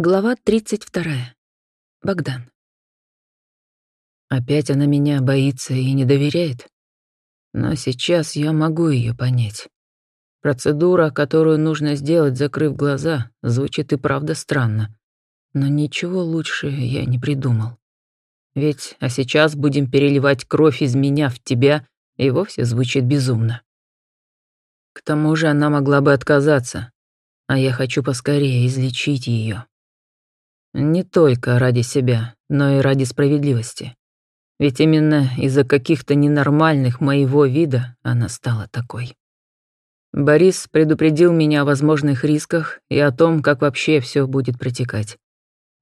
Глава 32. Богдан. Опять она меня боится и не доверяет. Но сейчас я могу ее понять. Процедура, которую нужно сделать, закрыв глаза, звучит и правда странно. Но ничего лучше я не придумал. Ведь «а сейчас будем переливать кровь из меня в тебя» и вовсе звучит безумно. К тому же она могла бы отказаться, а я хочу поскорее излечить ее. Не только ради себя, но и ради справедливости. Ведь именно из-за каких-то ненормальных моего вида она стала такой. Борис предупредил меня о возможных рисках и о том, как вообще все будет протекать.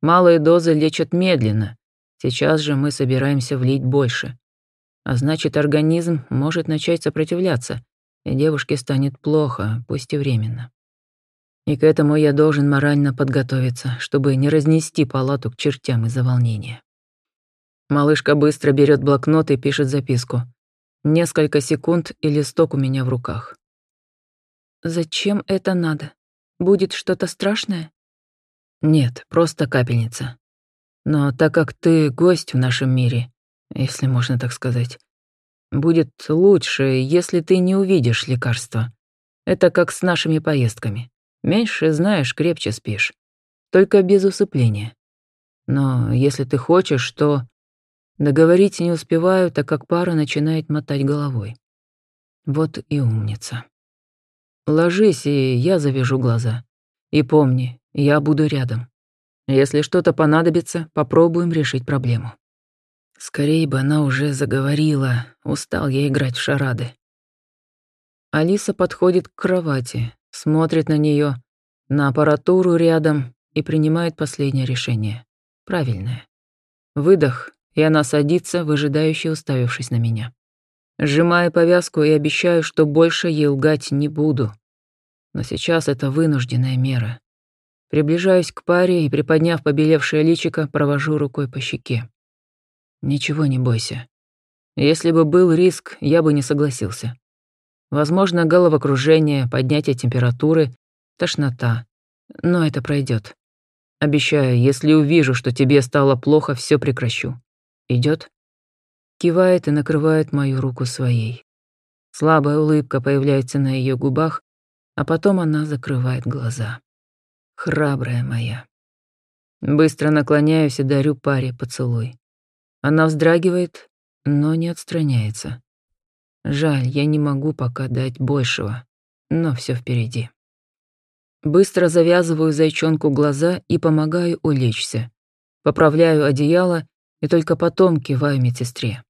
Малые дозы лечат медленно. Сейчас же мы собираемся влить больше. А значит, организм может начать сопротивляться, и девушке станет плохо, пусть и временно. И к этому я должен морально подготовиться, чтобы не разнести палату к чертям из-за волнения. Малышка быстро берет блокнот и пишет записку. Несколько секунд, и листок у меня в руках. «Зачем это надо? Будет что-то страшное?» «Нет, просто капельница. Но так как ты гость в нашем мире, если можно так сказать, будет лучше, если ты не увидишь лекарства. Это как с нашими поездками. Меньше знаешь, крепче спишь. Только без усыпления. Но если ты хочешь, то... Договорить не успеваю, так как пара начинает мотать головой. Вот и умница. Ложись, и я завяжу глаза. И помни, я буду рядом. Если что-то понадобится, попробуем решить проблему. Скорее бы она уже заговорила, устал я играть в шарады. Алиса подходит к кровати, смотрит на нее, на аппаратуру рядом и принимает последнее решение. Правильное. Выдох, и она садится, выжидающе уставившись на меня. Сжимаю повязку и обещаю, что больше ей лгать не буду. Но сейчас это вынужденная мера. Приближаюсь к паре и, приподняв побелевшее личико, провожу рукой по щеке. Ничего не бойся. Если бы был риск, я бы не согласился. Возможно, головокружение, поднятие температуры, тошнота. Но это пройдет. Обещаю, если увижу, что тебе стало плохо, все прекращу. Идет? Кивает и накрывает мою руку своей. Слабая улыбка появляется на ее губах, а потом она закрывает глаза. Храбрая моя. Быстро наклоняюсь и дарю паре поцелуй. Она вздрагивает, но не отстраняется. Жаль, я не могу пока дать большего, но все впереди. Быстро завязываю зайчонку глаза и помогаю улечься. Поправляю одеяло и только потом киваю медсестре.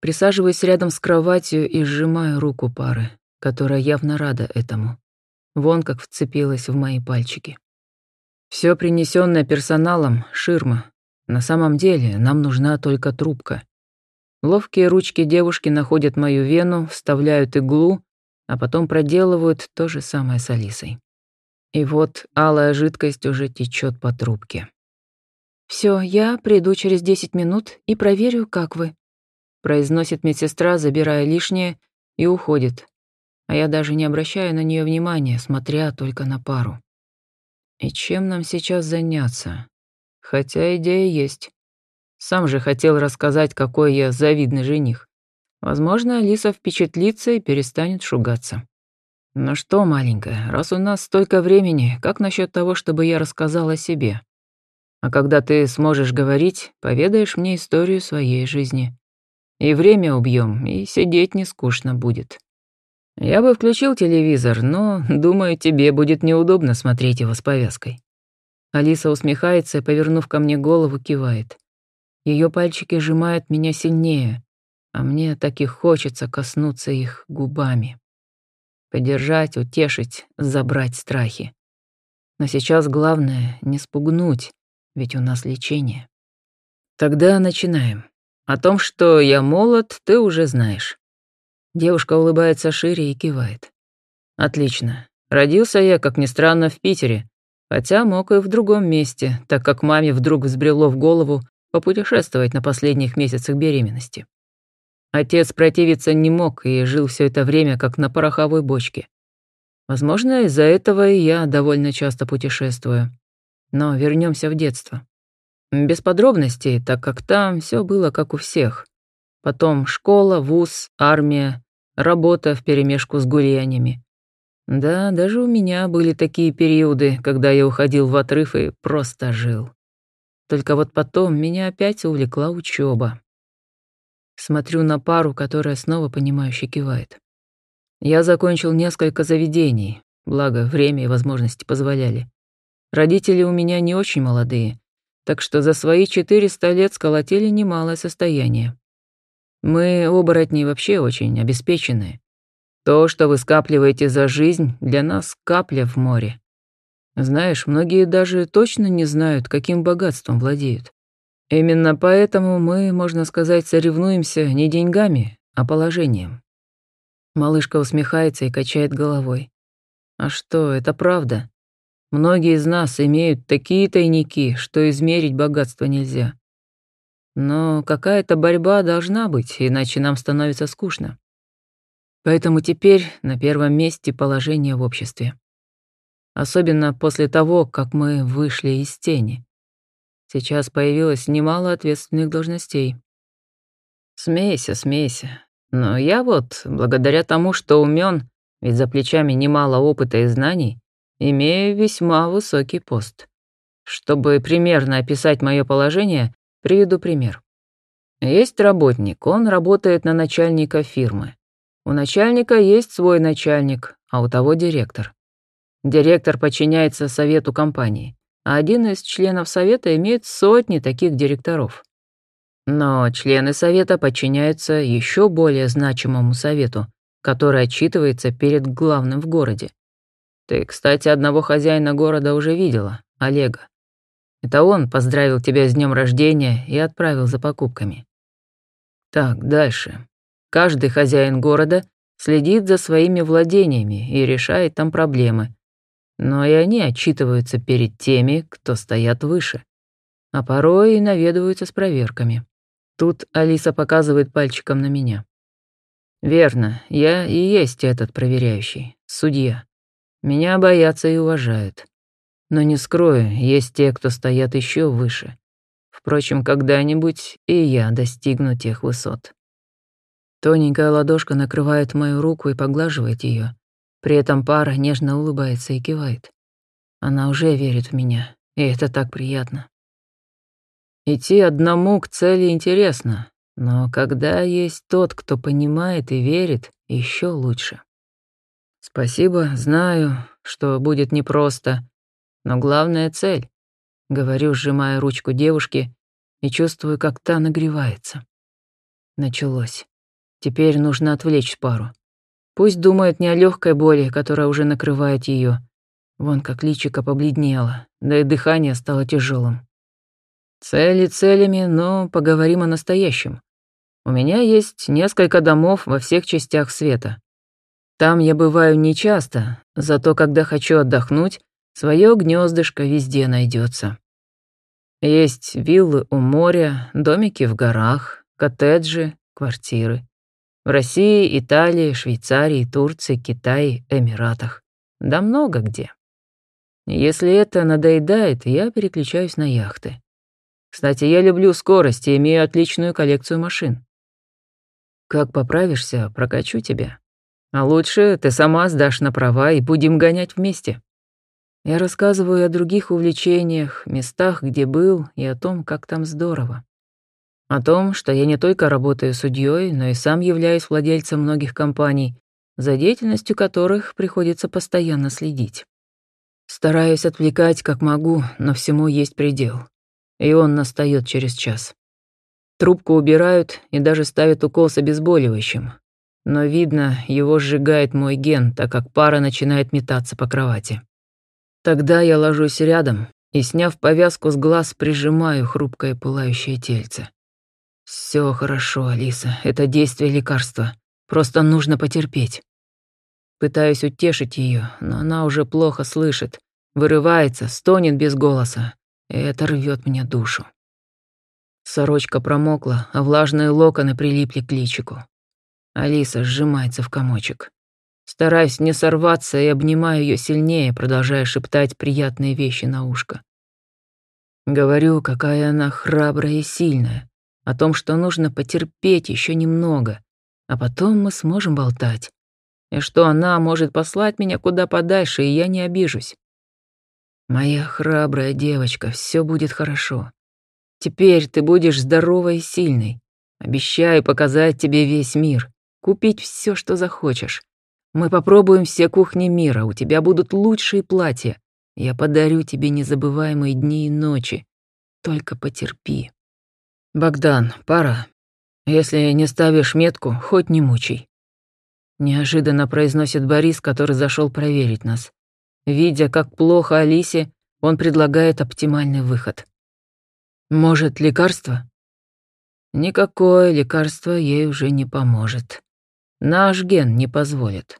Присаживаюсь рядом с кроватью и сжимаю руку пары, которая явно рада этому. Вон как вцепилась в мои пальчики. Все принесенное персоналом — ширма. На самом деле нам нужна только трубка. Ловкие ручки девушки находят мою вену, вставляют иглу, а потом проделывают то же самое с Алисой. И вот алая жидкость уже течет по трубке. Все, я приду через 10 минут и проверю, как вы», произносит медсестра, забирая лишнее, и уходит. А я даже не обращаю на нее внимания, смотря только на пару. И чем нам сейчас заняться? Хотя идея есть. Сам же хотел рассказать, какой я завидный жених. Возможно, Алиса впечатлится и перестанет шугаться. Ну что, маленькая, раз у нас столько времени, как насчет того, чтобы я рассказал о себе? А когда ты сможешь говорить, поведаешь мне историю своей жизни. И время убьем, и сидеть не скучно будет. Я бы включил телевизор, но, думаю, тебе будет неудобно смотреть его с повязкой. Алиса усмехается и, повернув ко мне голову, кивает. Ее пальчики сжимают меня сильнее, а мне так и хочется коснуться их губами. Поддержать, утешить, забрать страхи. Но сейчас главное — не спугнуть, ведь у нас лечение. Тогда начинаем. О том, что я молод, ты уже знаешь. Девушка улыбается шире и кивает. Отлично. Родился я, как ни странно, в Питере, хотя мог и в другом месте, так как маме вдруг взбрело в голову попутешествовать на последних месяцах беременности. Отец противиться не мог и жил все это время как на пороховой бочке. Возможно, из-за этого и я довольно часто путешествую. Но вернемся в детство. Без подробностей, так как там все было как у всех. Потом школа, вуз, армия, работа вперемешку с гуляниями. Да, даже у меня были такие периоды, когда я уходил в отрыв и просто жил. Только вот потом меня опять увлекла учеба. Смотрю на пару, которая снова понимающе кивает. Я закончил несколько заведений, благо время и возможности позволяли. Родители у меня не очень молодые, так что за свои 400 лет сколотили немалое состояние. Мы, оборотни, вообще очень обеспеченные. То, что вы скапливаете за жизнь, для нас капля в море. Знаешь, многие даже точно не знают, каким богатством владеют. Именно поэтому мы, можно сказать, соревнуемся не деньгами, а положением. Малышка усмехается и качает головой. А что, это правда. Многие из нас имеют такие тайники, что измерить богатство нельзя. Но какая-то борьба должна быть, иначе нам становится скучно. Поэтому теперь на первом месте положение в обществе. Особенно после того, как мы вышли из тени. Сейчас появилось немало ответственных должностей. Смейся, смейся. Но я вот, благодаря тому, что умен, ведь за плечами немало опыта и знаний, имею весьма высокий пост. Чтобы примерно описать мое положение, приведу пример. Есть работник, он работает на начальника фирмы. У начальника есть свой начальник, а у того директор. Директор подчиняется совету компании, а один из членов совета имеет сотни таких директоров. Но члены совета подчиняются еще более значимому совету, который отчитывается перед главным в городе. Ты, кстати, одного хозяина города уже видела, Олега. Это он поздравил тебя с днем рождения и отправил за покупками. Так, дальше. Каждый хозяин города следит за своими владениями и решает там проблемы. Но и они отчитываются перед теми, кто стоят выше. А порой и наведываются с проверками. Тут Алиса показывает пальчиком на меня. Верно, я и есть этот проверяющий, судья. Меня боятся и уважают. Но не скрою, есть те, кто стоят еще выше. Впрочем, когда-нибудь и я достигну тех высот. Тоненькая ладошка накрывает мою руку и поглаживает ее. При этом пара нежно улыбается и кивает. Она уже верит в меня, и это так приятно. Идти одному к цели интересно, но когда есть тот, кто понимает и верит, еще лучше. Спасибо, знаю, что будет непросто, но главная цель. Говорю, сжимая ручку девушки, и чувствую, как та нагревается. Началось. Теперь нужно отвлечь пару. Пусть думает не о легкой боли, которая уже накрывает ее. Вон как личико побледнело, да и дыхание стало тяжелым. Цели целями, но поговорим о настоящем. У меня есть несколько домов во всех частях света. Там я бываю нечасто, зато когда хочу отдохнуть, свое гнездышко везде найдется. Есть виллы у моря, домики в горах, коттеджи, квартиры. В России, Италии, Швейцарии, Турции, Китае, Эмиратах. Да много где. Если это надоедает, я переключаюсь на яхты. Кстати, я люблю скорость и имею отличную коллекцию машин. Как поправишься, прокачу тебя. А лучше ты сама сдашь на права и будем гонять вместе. Я рассказываю о других увлечениях, местах, где был, и о том, как там здорово. О том, что я не только работаю судьей, но и сам являюсь владельцем многих компаний, за деятельностью которых приходится постоянно следить. Стараюсь отвлекать как могу, но всему есть предел. И он настает через час. Трубку убирают и даже ставят укол с обезболивающим, но видно, его сжигает мой ген, так как пара начинает метаться по кровати. Тогда я ложусь рядом и, сняв повязку с глаз, прижимаю хрупкое пылающее тельце. Все хорошо, Алиса, это действие лекарства. Просто нужно потерпеть. Пытаюсь утешить ее, но она уже плохо слышит, вырывается, стонет без голоса, и это рвет мне душу. Сорочка промокла, а влажные локоны прилипли к личику. Алиса сжимается в комочек. Стараюсь не сорваться и обнимаю ее сильнее, продолжая шептать приятные вещи на ушко. Говорю, какая она храбрая и сильная. О том, что нужно потерпеть еще немного, а потом мы сможем болтать. И что она может послать меня куда подальше, и я не обижусь. Моя храбрая девочка, все будет хорошо. Теперь ты будешь здоровой и сильной. Обещаю показать тебе весь мир, купить все, что захочешь. Мы попробуем все кухни мира, у тебя будут лучшие платья. Я подарю тебе незабываемые дни и ночи. Только потерпи. Богдан, пора. Если не ставишь метку, хоть не мучай. Неожиданно произносит Борис, который зашел проверить нас. Видя, как плохо Алисе, он предлагает оптимальный выход. Может, лекарство? Никакое лекарство ей уже не поможет. Наш ген не позволит.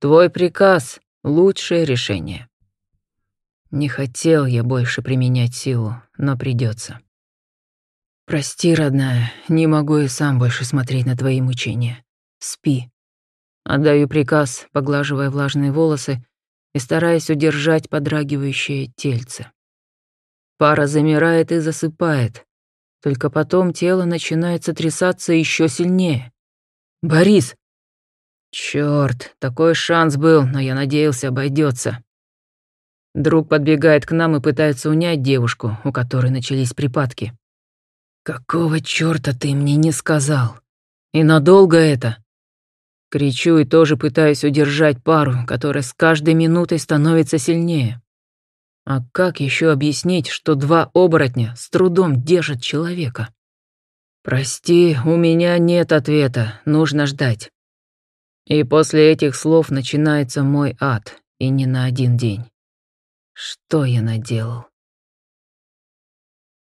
Твой приказ — лучшее решение. Не хотел я больше применять силу, но придется. Прости, родная, не могу и сам больше смотреть на твои мучения. Спи. Отдаю приказ, поглаживая влажные волосы и стараясь удержать подрагивающее тельце. Пара замирает и засыпает. Только потом тело начинает сотрясаться еще сильнее. «Борис!» Черт, такой шанс был, но я надеялся, обойдется. Друг подбегает к нам и пытается унять девушку, у которой начались припадки. «Какого чёрта ты мне не сказал? И надолго это?» Кричу и тоже пытаюсь удержать пару, которая с каждой минутой становится сильнее. А как еще объяснить, что два оборотня с трудом держат человека? Прости, у меня нет ответа, нужно ждать. И после этих слов начинается мой ад, и не на один день. Что я наделал?